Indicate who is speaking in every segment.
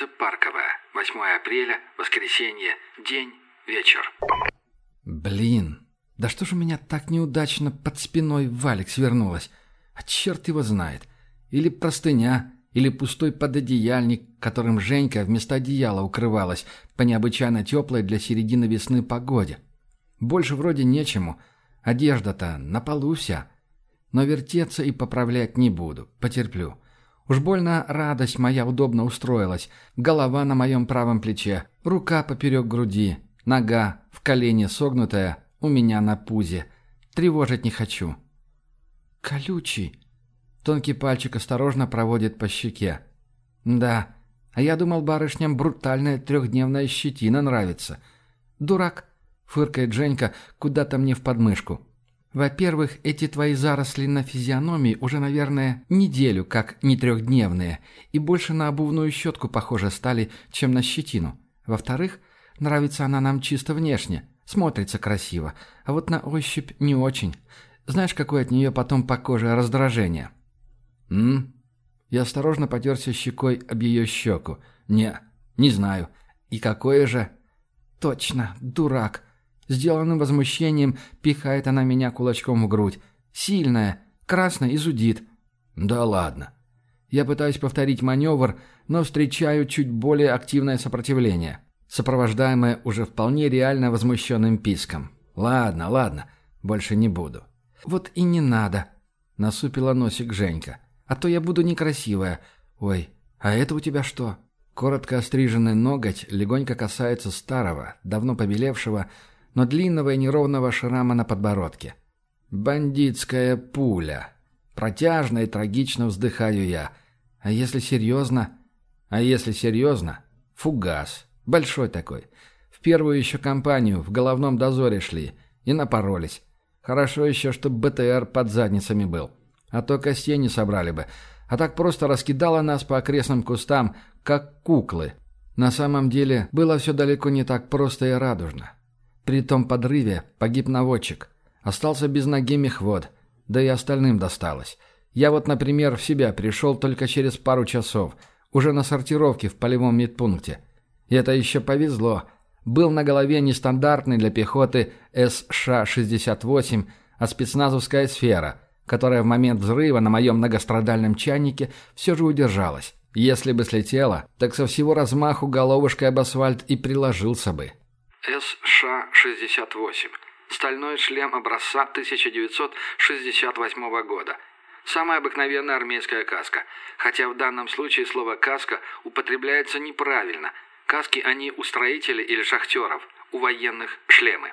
Speaker 1: Улице Парковая. 8 апреля, воскресенье, день, вечер.
Speaker 2: Блин, да что ж у меня так неудачно под спиной валик свернулась? А черт его знает. Или простыня, или пустой пододеяльник, которым Женька вместо одеяла укрывалась по необычайно теплой для середины весны погоде. Больше вроде нечему. Одежда-то на полу вся. Но вертеться и поправлять не буду, потерплю. Уж больно радость моя удобно устроилась. Голова на моем правом плече, рука поперек груди, нога в колене согнутая у меня на пузе. Тревожить не хочу. «Колючий!» Тонкий пальчик осторожно проводит по щеке. «Да, а я думал, барышням брутальная трехдневная щетина нравится. Дурак!» — фыркает Женька куда-то мне в подмышку. «Во-первых, эти твои заросли на физиономии уже, наверное, неделю как не трехдневные, и больше на обувную щетку похоже стали, чем на щетину. Во-вторых, нравится она нам чисто внешне, смотрится красиво, а вот на ощупь не очень. Знаешь, какое от нее потом по коже раздражение?» «М?» Я осторожно потерся щекой об ее щеку. «Не, не знаю. И какое же?» «Точно, дурак!» Сделанным возмущением пихает она меня кулачком в грудь. «Сильная, красная и зудит». «Да ладно». Я пытаюсь повторить маневр, но встречаю чуть более активное сопротивление, сопровождаемое уже вполне реально возмущенным писком. «Ладно, ладно, больше не буду». «Вот и не надо», — насупила носик Женька. А то я буду некрасивая. Ой, а это у тебя что?» Коротко остриженный ноготь легонько касается старого, давно побелевшего, но длинного и неровного шрама на подбородке. «Бандитская пуля!» Протяжно и трагично вздыхаю я. А если серьезно? А если серьезно? Фугас. Большой такой. В первую еще компанию в головном дозоре шли. И напоролись. Хорошо еще, что БТР под задницами был. А то костей не собрали бы. А так просто раскидала нас по окрестным кустам, как куклы. На самом деле, было все далеко не так просто и радужно. При том подрыве погиб наводчик. Остался без ноги мехвод. Да и остальным досталось. Я вот, например, в себя пришел только через пару часов. Уже на сортировке в полевом медпункте. И это еще повезло. Был на голове нестандартный для пехоты СШ-68, а спецназовская сфера – которая в момент взрыва на моем многострадальном чайнике все же удержалась. Если бы слетела, так со всего размаху головушкой об асфальт и приложился бы.
Speaker 1: СШ-68. Стальной шлем образца 1968 года. Самая обыкновенная армейская каска. Хотя в данном случае слово «каска» употребляется неправильно. Каски они у строителей или шахтеров, у военных шлемы.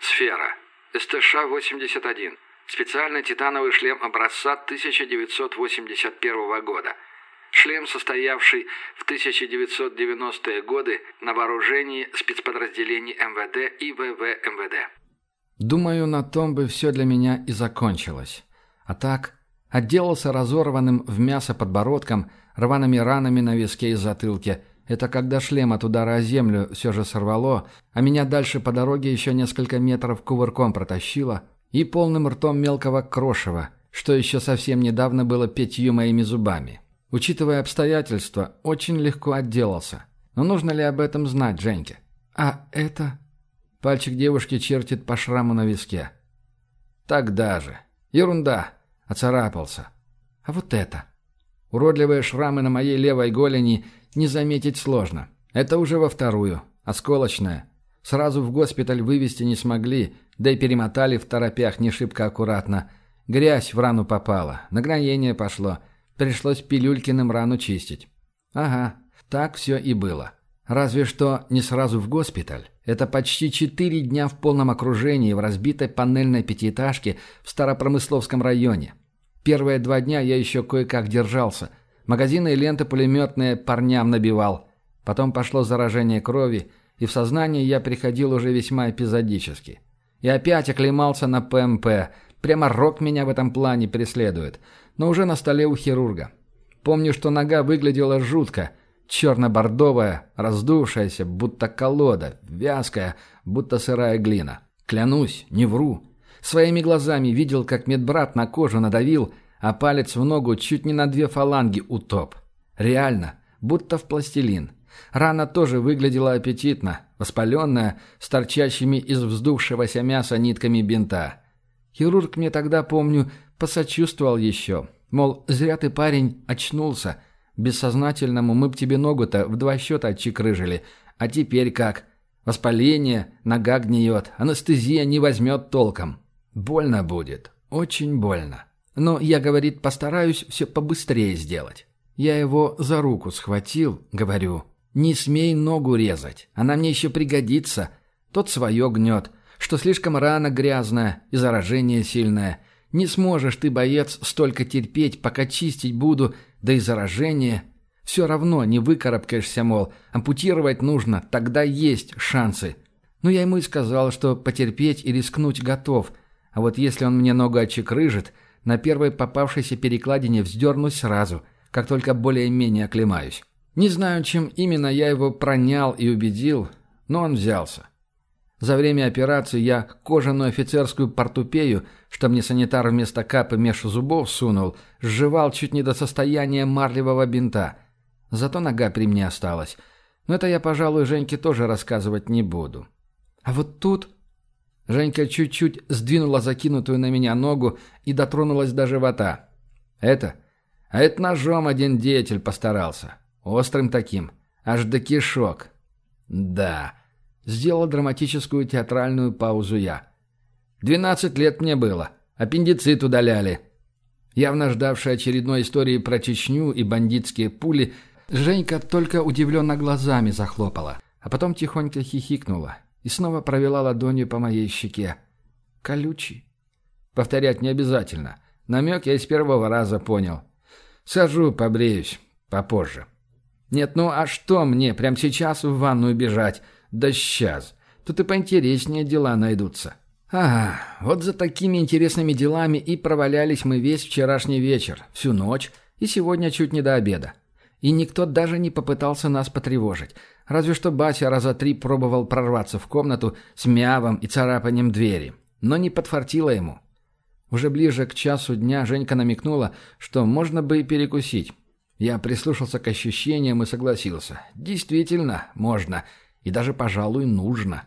Speaker 1: Сфера. СТШ-81. Специальный титановый шлем образца 1981 года. Шлем, состоявший в 1990-е годы на вооружении спецподразделений МВД и ВВ МВД.
Speaker 2: Думаю, на том бы все для меня и закончилось. А так, отделался разорванным в мясо подбородком, рваными ранами на виске и затылке. Это когда шлем от удара о землю все же сорвало, а меня дальше по дороге еще несколько метров кувырком протащило – и полным ртом мелкого крошева, что еще совсем недавно было пятью моими зубами. Учитывая обстоятельства, очень легко отделался. Но нужно ли об этом знать Женьке? А это... Пальчик девушки чертит по шраму на виске. Так даже. Ерунда. Оцарапался. А вот это. Уродливые шрамы на моей левой голени не заметить сложно. Это уже во вторую. Осколочная. Сразу в госпиталь вывести не смогли, да и перемотали в торопях не шибко аккуратно. Грязь в рану попала, нагноение пошло. Пришлось пилюлькиным рану чистить. Ага, так все и было. Разве что не сразу в госпиталь. Это почти четыре дня в полном окружении в разбитой панельной пятиэтажке в Старопромысловском районе. Первые два дня я еще кое-как держался. Магазины и ленты пулеметные парням набивал. Потом пошло заражение крови, и в сознание я приходил уже весьма эпизодически. И опять оклемался на ПМП. Прямо рок меня в этом плане преследует. Но уже на столе у хирурга. Помню, что нога выглядела жутко. Черно-бордовая, раздувшаяся, будто колода, вязкая, будто сырая глина. Клянусь, не вру. Своими глазами видел, как медбрат на кожу надавил, а палец в ногу чуть не на две фаланги утоп. Реально, будто в пластилин. Рана тоже выглядела аппетитно, воспаленная, с торчащими из вздувшегося мяса нитками бинта. Хирург мне тогда, помню, посочувствовал еще. Мол, зря ты, парень, очнулся. Бессознательному мы б тебе ногу-то в два счета отчекрыжили. А теперь как? Воспаление, нога гниет, анестезия не возьмет толком. Больно будет, очень больно. Но я, говорит, постараюсь все побыстрее сделать. Я его за руку схватил, говорю, не смей ногу резать, она мне еще пригодится. Тот свое гнет, что слишком рано грязная и заражение сильное. Не сможешь ты, боец, столько терпеть, пока чистить буду, да и заражение. Все равно не выкарабкаешься, мол, ампутировать нужно, тогда есть шансы. Ну, я ему и сказал, что потерпеть и рискнуть готов. А вот если он мне ногу отчекрыжит, на первой попавшейся перекладине вздернусь сразу, как только более-менее оклемаюсь. Не знаю, чем именно я его пронял и убедил, но он взялся. За время операции я кожаную офицерскую портупею, что мне санитар вместо капы меж зубов сунул, сживал чуть не до состояния марлевого бинта. Зато нога при мне осталась. Но это я, пожалуй, Женьке тоже рассказывать не буду. А вот тут... Женька чуть-чуть сдвинула закинутую на меня ногу и дотронулась до живота. Это... А это ножом один деятель постарался. Острым таким. Аж до кишок. Да... Сделал драматическую театральную паузу я. «Двенадцать лет мне было. Аппендицит удаляли». Явно ждавшая очередной истории про Чечню и бандитские пули, Женька только удивленно глазами захлопала, а потом тихонько хихикнула и снова провела ладонью по моей щеке. «Колючий». Повторять не обязательно. Намек я из первого раза понял. Сажу, побреюсь. Попозже. Нет, ну а что мне, прямо сейчас в ванную бежать? Да сейчас. Тут и поинтереснее дела найдутся. Ага, вот за такими интересными делами и провалялись мы весь вчерашний вечер, всю ночь и сегодня чуть не до обеда. И никто даже не попытался нас потревожить. Разве что Бася раза три пробовал прорваться в комнату с мявом и царапанием двери. Но не подфартило ему. Уже ближе к часу дня Женька намекнула, что можно бы и перекусить. Я прислушался к ощущениям и согласился. Действительно, можно. И даже, пожалуй, нужно.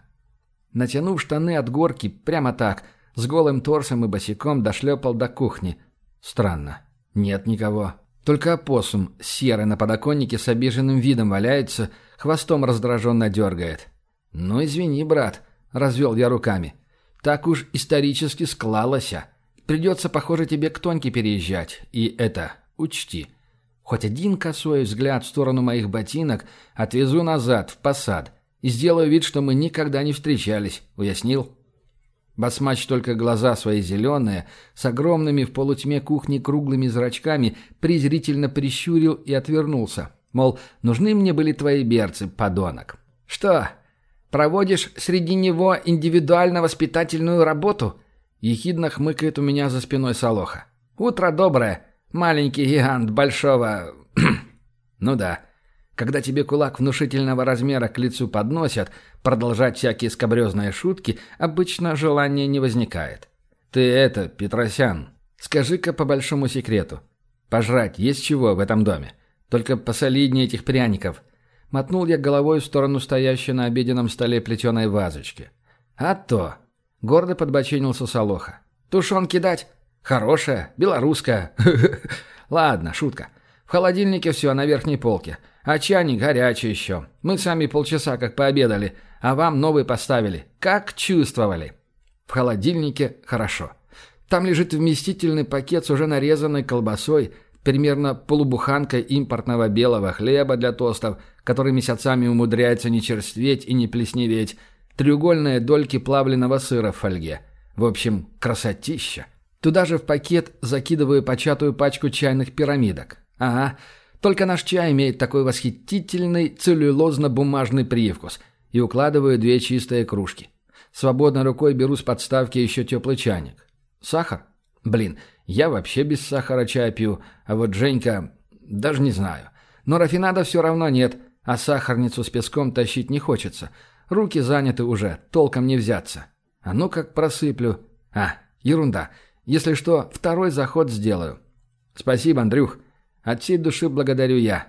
Speaker 2: Натянув штаны от горки, прямо так, с голым торсом и босиком дошлепал до кухни. Странно. Нет никого. Только опоссум, серый на подоконнике с обиженным видом валяется, хвостом раздраженно дергает. «Ну, извини, брат», — развел я руками. «Так уж исторически склалося. Придется, похоже, тебе к Тоньке переезжать. И это, учти. Хоть один косой взгляд в сторону моих ботинок отвезу назад, в посад и сделаю вид, что мы никогда не встречались. Уяснил?» Басмач только глаза свои зеленые, с огромными в полутьме кухни круглыми зрачками, презрительно прищурил и отвернулся. Мол, нужны мне были твои берцы, подонок. «Что, проводишь среди него индивидуально-воспитательную работу?» Ехидно хмыкает у меня за спиной Солоха. «Утро доброе, маленький гигант большого...» «Ну да, когда тебе кулак внушительного размера к лицу подносят, продолжать всякие скобрезные шутки обычно желания не возникает. Ты это, Петросян, скажи-ка по большому секрету. Пожрать есть чего в этом доме? Только посолиднее этих пряников. Мотнул я головой в сторону стоящей на обеденном столе плетеной вазочки. А то. Гордо подбоченился Солоха. Тушенки дать? Хорошая, белорусская. Ладно, шутка. В холодильнике все на верхней полке. А чайник горячий еще. Мы сами полчаса как пообедали, а вам новый поставили. Как чувствовали? В холодильнике хорошо. Там лежит вместительный пакет с уже нарезанной колбасой, примерно полубуханкой импортного белого хлеба для тостов, который месяцами умудряется не черстветь и не плесневеть, треугольные дольки плавленного сыра в фольге. В общем, красотища. Туда же в пакет закидываю початую пачку чайных пирамидок. Ага, только наш чай имеет такой восхитительный целлюлозно-бумажный привкус. И укладываю две чистые кружки. Свободной рукой беру с подставки еще теплый чайник. Сахар? Блин, я вообще без сахара чай пью, а вот Женька... Даже не знаю. Но рафинада все равно нет, а сахарницу с песком тащить не хочется. Руки заняты уже, толком не взяться. А ну как просыплю. А, ерунда. Если что, второй заход сделаю. «Спасибо, Андрюх. От всей души благодарю я».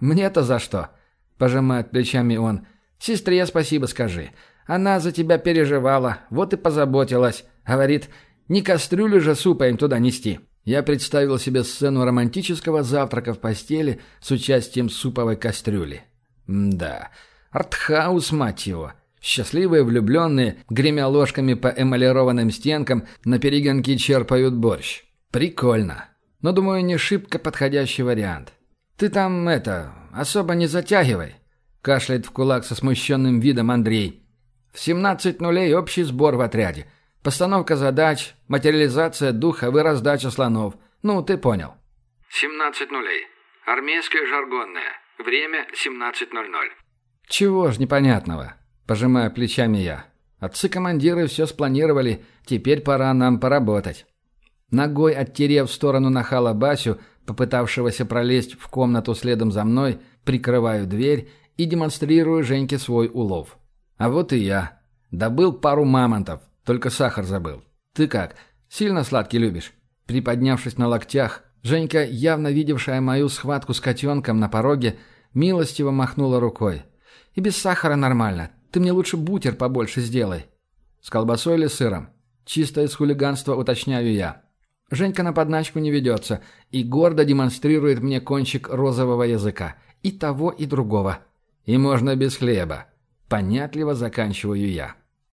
Speaker 2: «Мне-то за что?» – пожимает плечами он. «Сестре спасибо скажи. Она за тебя переживала, вот и позаботилась. Говорит, не кастрюлю же супа им туда нести». Я представил себе сцену романтического завтрака в постели с участием суповой кастрюли. да, артхаус, мать его. Счастливые влюбленные, гремя ложками по эмалированным стенкам, на перегонки черпают борщ. Прикольно. Но, думаю, не шибко подходящий вариант. «Ты там, это, особо не затягивай», — кашляет в кулак со смущенным видом Андрей. «В 17 нулей общий сбор в отряде. Постановка задач, материализация духа и раздача слонов. Ну, ты понял».
Speaker 1: «17 нулей. Армейское жаргонное. Время 17.00».
Speaker 2: «Чего ж непонятного?» – пожимая плечами я. «Отцы-командиры все спланировали, теперь пора нам поработать». Ногой оттерев в сторону нахала Басю, попытавшегося пролезть в комнату следом за мной, прикрываю дверь и демонстрирую Женьке свой улов. А вот и я. Добыл пару мамонтов, только сахар забыл. Ты как, сильно сладкий любишь?» Приподнявшись на локтях, Женька, явно видевшая мою схватку с котенком на пороге, милостиво махнула рукой. «И без сахара нормально. Ты мне лучше бутер побольше сделай». «С колбасой или сыром?» Чисто из хулиганства уточняю я. Женька на подначку не ведется и гордо демонстрирует мне кончик розового языка. И того, и другого. И можно без хлеба. Понятливо заканчиваю я.